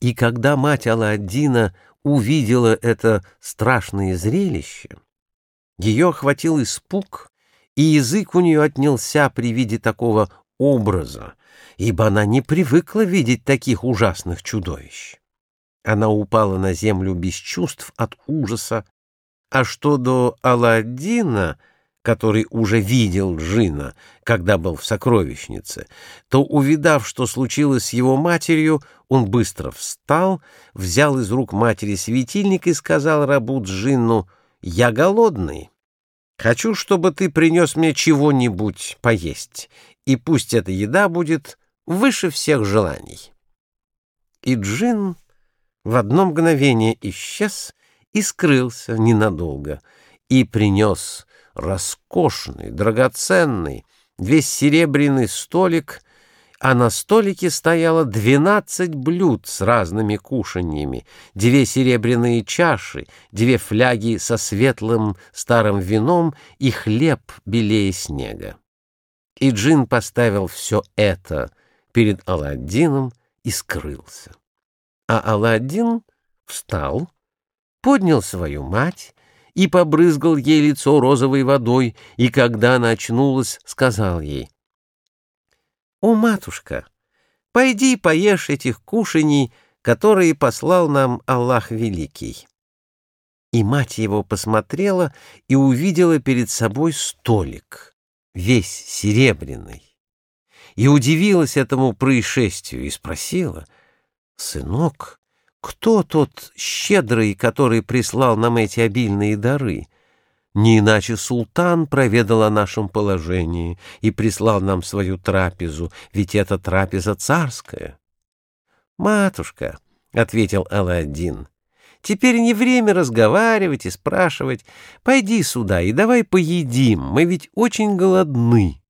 И когда мать Аладдина увидела это страшное зрелище, ее охватил испуг, и язык у нее отнялся при виде такого образа, ибо она не привыкла видеть таких ужасных чудовищ. Она упала на землю без чувств от ужаса, а что до Аладдина, который уже видел Джина, когда был в сокровищнице, то, увидав, что случилось с его матерью, он быстро встал, взял из рук матери светильник и сказал рабу Джинну, «Я голодный. Хочу, чтобы ты принес мне чего-нибудь поесть, и пусть эта еда будет выше всех желаний». И Джин в одно мгновение исчез и скрылся ненадолго, и принес роскошный, драгоценный, весь серебряный столик, а на столике стояло двенадцать блюд с разными кушаньями, две серебряные чаши, две фляги со светлым старым вином и хлеб белее снега. И Джин поставил все это перед Аладдином и скрылся. А Аладдин встал, поднял свою мать и побрызгал ей лицо розовой водой, и когда она очнулась, сказал ей, «О, матушка, пойди поешь этих кушаний, которые послал нам Аллах Великий». И мать его посмотрела и увидела перед собой столик, весь серебряный, и удивилась этому происшествию и спросила, «Сынок, кто тот щедрый, который прислал нам эти обильные дары? Не иначе султан проведал о нашем положении и прислал нам свою трапезу, ведь это трапеза царская. «Матушка», — ответил Аладдин, — «теперь не время разговаривать и спрашивать. Пойди сюда и давай поедим, мы ведь очень голодны».